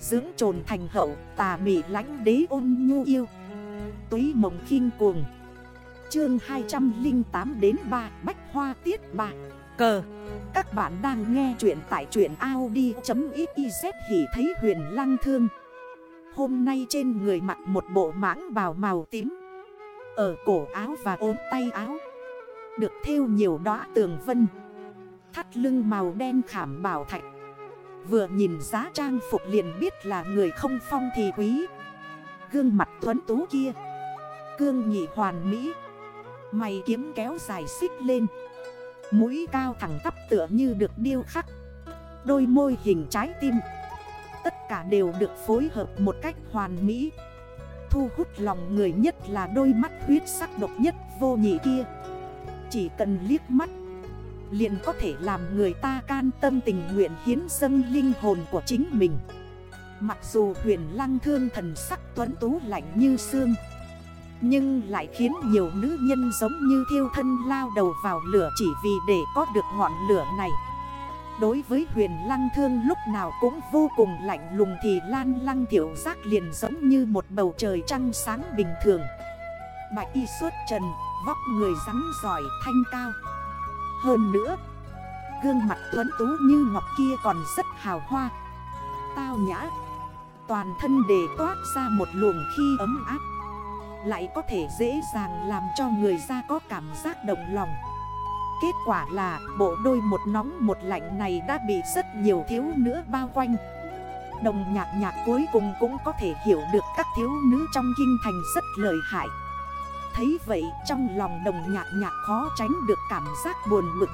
Dưỡng trồn thành hậu, tà mị lánh đế ôn nhu yêu. Túy mộng khinh cuồng. Chương 208 đến 3 Bách Hoa Tiết 3 Cờ. Các bạn đang nghe chuyện tại truyện Audi.xyz Hỉ thấy huyền lăng thương. Hôm nay trên người mặc một bộ mãng bào màu tím. Ở cổ áo và ốm tay áo. Được thêu nhiều đóa tường vân. Thắt lưng màu đen khảm bảo thạch. Vừa nhìn giá trang phục liền biết là người không phong thì quý. Gương mặt tuấn tú kia. Cương nhị hoàn mỹ. Mày kiếm kéo dài xích lên. Mũi cao thẳng tắp tựa như được điêu khắc. Đôi môi hình trái tim. Tất cả đều được phối hợp một cách hoàn mỹ. Thu hút lòng người nhất là đôi mắt huyết sắc độc nhất vô nhị kia. Chỉ cần liếc mắt liền có thể làm người ta can tâm tình nguyện hiến dâng linh hồn của chính mình. Mặc dù huyền lăng thương thần sắc tuấn tú lạnh như xương Nhưng lại khiến nhiều nữ nhân giống như thiêu thân lao đầu vào lửa chỉ vì để có được ngọn lửa này. Đối với huyền lăng thương lúc nào cũng vô cùng lạnh lùng thì lan lăng thiểu giác liền giống như một bầu trời trăng sáng bình thường. Bạch y suốt trần, vóc người rắn giỏi thanh cao hơn nữa, Gương mặt tuấn tú như ngọc kia còn rất hào hoa. Tao nhã, Toàn thân để toát ra một luồng khi ấm áp. Lại có thể dễ dàng làm cho người ra có cảm giác động lòng. Kết quả là, bộ đôi một nóng một lạnh này đã bị rất nhiều thiếu nữ bao quanh. Đồng nhạc nhạc cuối cùng cũng có thể hiểu được các thiếu nữ trong kinh thành rất lợi hại. Thấy vậy, trong lòng đồng nhạc nhạc khó tránh được cảm giác buồn bực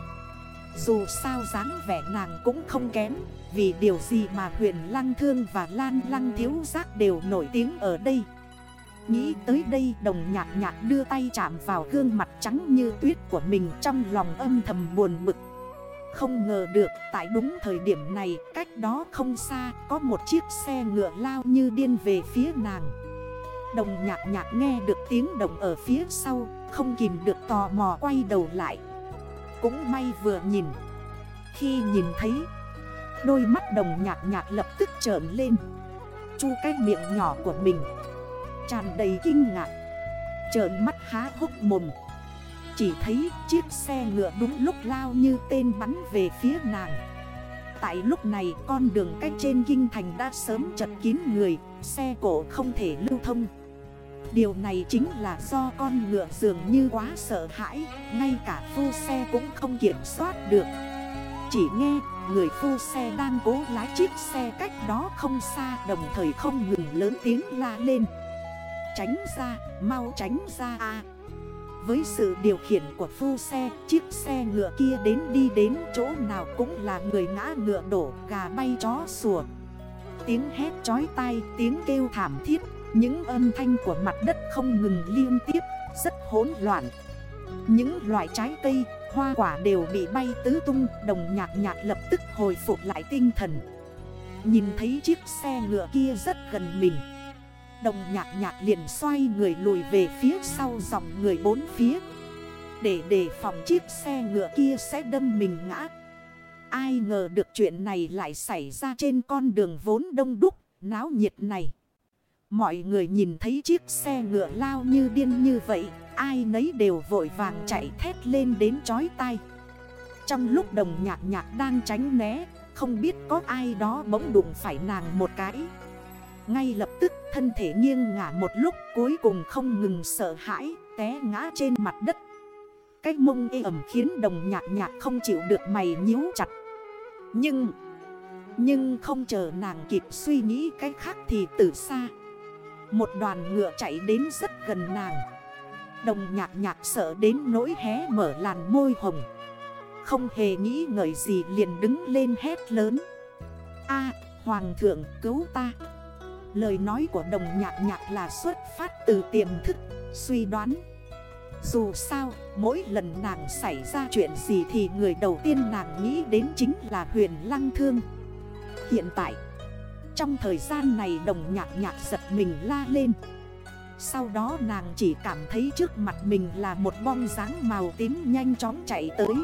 Dù sao dáng vẻ nàng cũng không kém, Vì điều gì mà huyền lăng thương và lan lăng thiếu giác đều nổi tiếng ở đây. Nghĩ tới đây, đồng nhạc nhạc đưa tay chạm vào gương mặt trắng như tuyết của mình trong lòng âm thầm buồn bực Không ngờ được, tại đúng thời điểm này, cách đó không xa, có một chiếc xe ngựa lao như điên về phía nàng. Đồng nhạc nhạc nghe được tiếng động ở phía sau, Không kìm được tò mò quay đầu lại. Cũng may vừa nhìn. Khi nhìn thấy, Đôi mắt đồng nhạc nhạc lập tức trởn lên. Chu cái miệng nhỏ của mình, Tràn đầy kinh ngạc. Trởn mắt há hốc mồm. Chỉ thấy chiếc xe ngựa đúng lúc lao như tên bắn về phía nàng. Tại lúc này, con đường cách trên kinh thành đã sớm chật kín người, Xe cổ không thể lưu thông. Điều này chính là do con ngựa dường như quá sợ hãi Ngay cả phu xe cũng không kiểm soát được. Chỉ nghe người phu xe đang cố lái chiếc xe cách đó không xa Đồng thời không ngừng lớn tiếng la lên. Tránh ra, mau tránh ra a. Với sự điều khiển của phu xe Chiếc xe ngựa kia đến đi đến chỗ nào cũng là người ngã ngựa đổ Gà bay chó sủa. Tiếng hét chói tai, tiếng kêu thảm thiết những âm thanh của mặt đất không ngừng liên tiếp, rất hỗn loạn. Những loại trái cây, hoa quả đều bị bay tứ tung Đồng nhạc nhạc lập tức hồi phục lại tinh thần. Nhìn thấy chiếc xe ngựa kia rất gần mình. Đồng nhạc nhạc liền xoay người lùi về phía sau dòng người bốn phía. Để đề phòng chiếc xe ngựa kia sẽ đâm mình ngã. Ai ngờ được chuyện này lại xảy ra trên con đường vốn đông đúc, náo nhiệt này. Mọi người nhìn thấy chiếc xe ngựa lao như điên như vậy, Ai nấy đều vội vàng chạy thét lên đến chói tay Trong lúc đồng nhạc nhạc đang tránh né, Không biết có ai đó bỗng đụng phải nàng một cái. Ngay lập tức, thân thể nghiêng ngả một lúc, Cuối cùng không ngừng sợ hãi, Té ngã trên mặt đất. Cái mông ê ẩm khiến đồng nhạc nhạc không chịu được mày nhíu chặt. Nhưng Nhưng không chờ nàng kịp suy nghĩ cái khác thì từ xa một đoàn ngựa chạy đến rất gần nàng. Đồng nhạc nhạc sợ đến nỗi hé mở làn môi hồng. Không hề nghĩ ngợi gì liền đứng lên hét lớn. A Hoàng thượng cứu ta. Lời nói của đồng nhạc nhạc là xuất phát từ tiềm thức, suy đoán. Dù sao, mỗi lần nàng xảy ra chuyện gì thì người đầu tiên nàng nghĩ đến chính là huyền lăng thương. Hiện tại trong thời gian này đồng nhạc nhạc giật mình la lên. Sau đó nàng chỉ cảm thấy trước mặt mình là một bong dáng màu tím nhanh chóng chạy tới.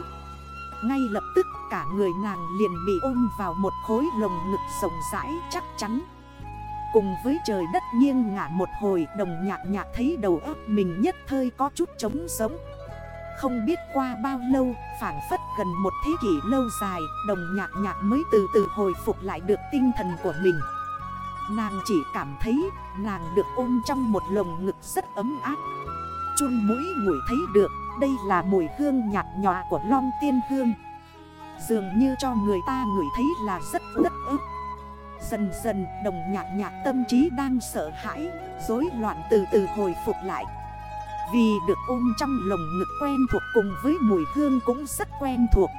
Ngay lập tức cả người nàng liền bị ôm vào một khối lồng ngực rộng rãi chắc chắn. Cùng với trời đất nghiêng ngả một hồi, đồng nhạc nhạc thấy đầu óc mình nhất thời có chút trống sống không biết qua bao lâu, phản phất gần một thế kỷ lâu dài, Đồng nhạc nhạc mới từ từ hồi phục lại được tinh thần của mình. Nàng chỉ cảm thấy, nàng được ôm trong một lồng ngực rất ấm áp. Chun mũi ngửi thấy được, đây là mùi hương nhạt nhòa của long tiên hương. Dường như cho người ta ngửi thấy là rất rất ức Dần dần, đồng nhạc nhạc tâm trí đang sợ hãi, Rối loạn từ từ hồi phục lại. Vì được ôm trong lồng ngực quen thuộc cùng với mùi hương cũng rất quen thuộc.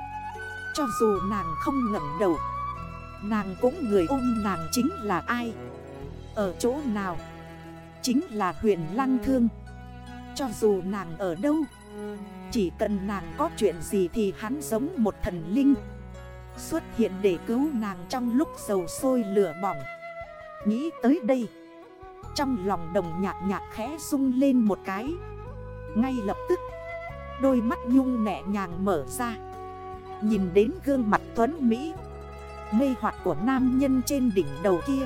Cho dù nàng không ngẩn đầu, Nàng cũng người ôm nàng chính là ai? Ở chỗ nào? Chính là huyện lăng thương. Cho dù nàng ở đâu, Chỉ cần nàng có chuyện gì thì hắn giống một thần linh. Xuất hiện để cứu nàng trong lúc dầu sôi lửa bỏng. Nghĩ tới đây, Trong lòng đồng nhạc nhạc khẽ rung lên một cái. Ngay lập tức. Đôi mắt nhung nhẹ nhàng mở ra. Nhìn đến gương mặt tuấn Mỹ. Mê hoạt của nam nhân trên đỉnh đầu kia.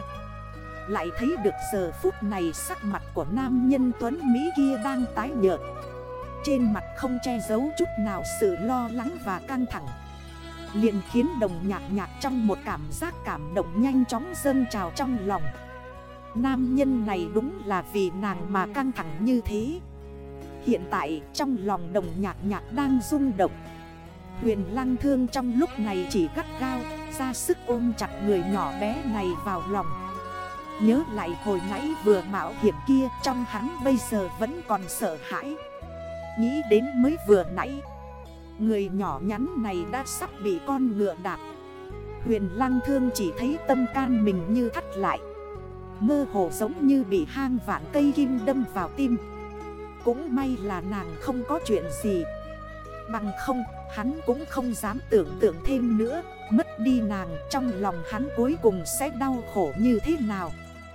Lại thấy được giờ phút này sắc mặt của nam nhân tuấn Mỹ kia đang tái nhợt. Trên mặt không che giấu chút nào sự lo lắng và căng thẳng. Liền khiến đồng nhạc nhạc trong một cảm giác cảm động nhanh chóng dâng trào trong lòng. Nam nhân này đúng là vì nàng mà căng thẳng như thế. Hiện tại trong lòng đồng nhạc nhạc đang rung động. Huyền lăng thương trong lúc này chỉ gắt gao, ra sức ôm chặt người nhỏ bé này vào lòng. Nhớ lại hồi nãy vừa mạo hiểm kia, trong hắn bây giờ vẫn còn sợ hãi. Nghĩ đến mới vừa nãy, Người nhỏ nhắn này đã sắp bị con ngựa đạp. Huyền lăng thương chỉ thấy tâm can mình như thắt lại. Mơ hồ giống như bị hang vạn cây kim đâm vào tim. Cũng may là nàng không có chuyện gì. Bằng không, hắn cũng không dám tưởng tượng thêm nữa. Mất đi nàng, trong lòng hắn cuối cùng sẽ đau khổ như thế nào?